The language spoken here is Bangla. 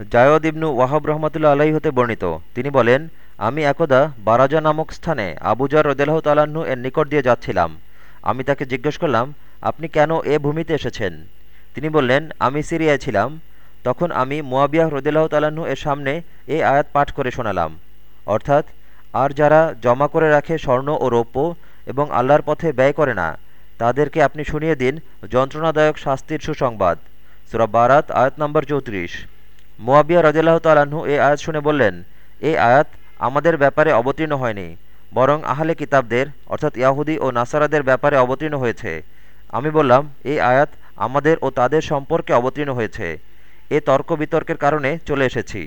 জায়দ ইবনু ওয়াহাব রহমতুল্লা আলাহী হতে বর্ণিত। তিনি বলেন, আমি একদা বারাজা নামক স্থানে আবুজার রদেলাহ তালাহ্ন এর নিকট দিয়ে যাচ্ছিলাম। আমি তাকে জিজ্ঞেস করলাম, আপনি কেন এ ভূমিতে এসেছেন? তিনি বললেন, আমি সিরিয়ায় ছিলাম। তখন আমি মোয়াবিয়াহ রদিল্লাহ তালাহ্ন এর সামনে এ আয়াত পাঠ করে শোনালাম। অর্থাৎ, আর যারা জমা করে রাখে স্বর্ণ ও রৌপ্য এবং আল্লাহর পথে ব্যয় করে না, তাদেরকে আপনি শুনিয়ে দিন যন্ত্রণাদায়ক শাস্তির সুসংবাদ। সুরা বারাত, আয়াত নম্বর চৌত্রিশ। মোয়াবিয়া রজাল্লাহ তালাহু এ আয়াত শুনে বললেন, এই আয়াত আমাদের ব্যাপারে অবতীর্ণ হয়নি, বরং আহলে কিতাবদের, অর্থাৎ ইয়াহুদি ও নাসারাদের ব্যাপারে অবতীর্ণ হয়েছে। আমি বললাম, এই আয়াত আমাদের ও তাদের সম্পর্কে অবতীর্ণ হয়েছে। এ তর্ক বিতর্কের কারণে চলে এসেছি।